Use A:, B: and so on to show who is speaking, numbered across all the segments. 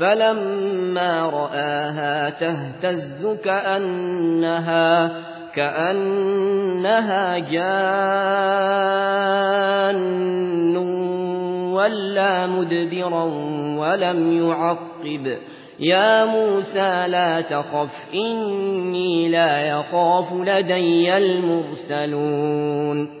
A: فلما رآها تهتز كأنها كأنها جان ولا مدبرا ولم يعقب. يا موسى لا تخف إني لا يخاف لدي المرسلون.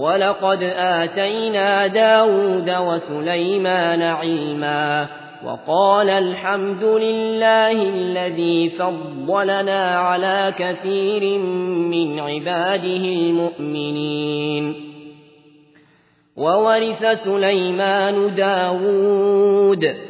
A: ولقد آتينا داود وسليمان علما وقال الحمد لله الذي فضلنا على كثير من عباده المؤمنين. وورث سليمان داود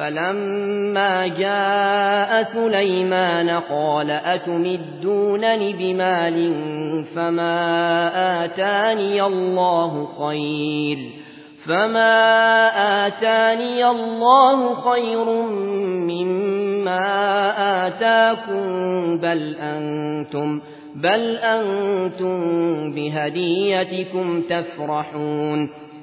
A: فلما جاء سليمان قال أتمدونني بمال فما آتاني الله خير فما آتاني الله خير مما آتاكم بل أنتم بل أنتم بهديتكم تفرحون